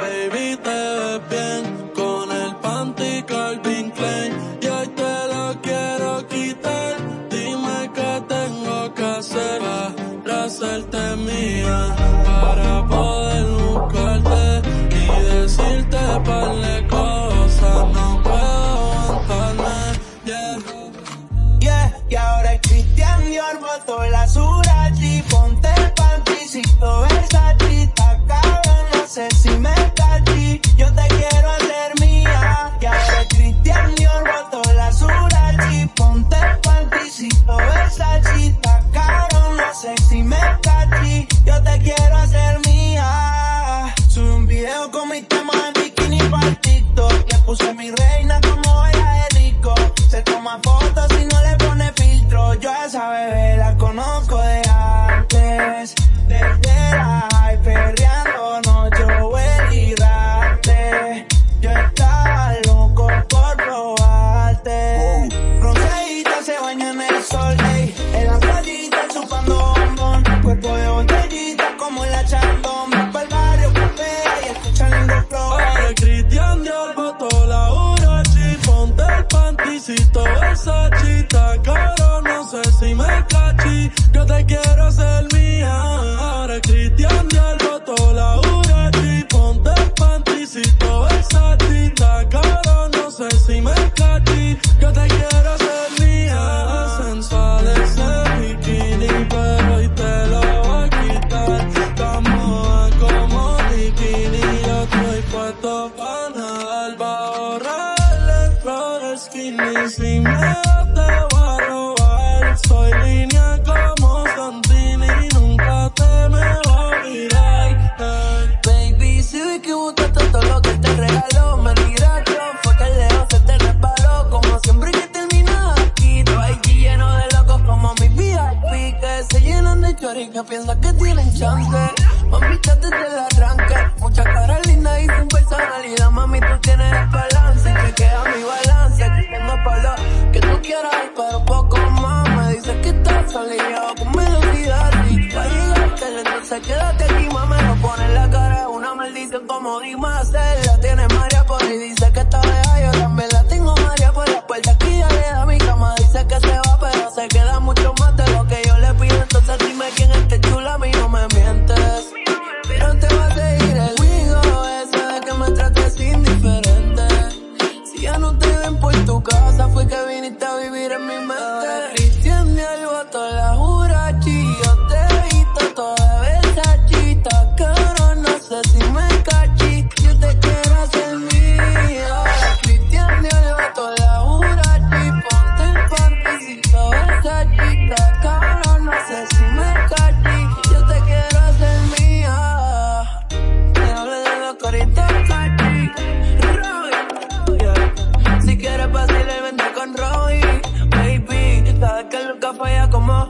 Baby, te ves bien con el panty Calvin Klein y hoy te lo quiero quitar. Dime qué tengo que hacer para hacerte mía, para poder buscarte y decirte par cosas. No puedo aguantarme, yeah. Yeah, y ahora el Cristian dio el la sura, y ponte el panty No sé si me cachi, yo te quiero hacer mía. Sube un video con mi tema en bikini para TikTok, le puse mi reina como ella de rico, se toma fotos y no le pone filtro, yo a esa bebé la conozco de antes, skinny, sin miedo te voy a robar, soy línea como Santini, nunca te me voy a mirar. Baby, si vi que botaste todo lo que te regaló, me tiraste, fue que el dedo se te resbaló, como siempre que terminas aquí, tú aquí lleno de locos como mi VIP, que se llenan de chori que piensan que tienen chance, mamita desde el arranque, mucha cara linda y sin personalidad, mami tú tienes el balance, mi entonces quédate aquí, mami, no pones la cara, una maldición como Dimas, la tiene María por y dice que está de yo también la tengo María por las puertas que ya le da mi cama, dice que se va, pero se queda mucho más de lo que yo le pido, entonces dime quién es chula, a mí no me mientes, pero te va a seguir el juego ese de que me trates indiferente, si ya no te ven por tu casa, fue que viniste a vivir en mi mente, como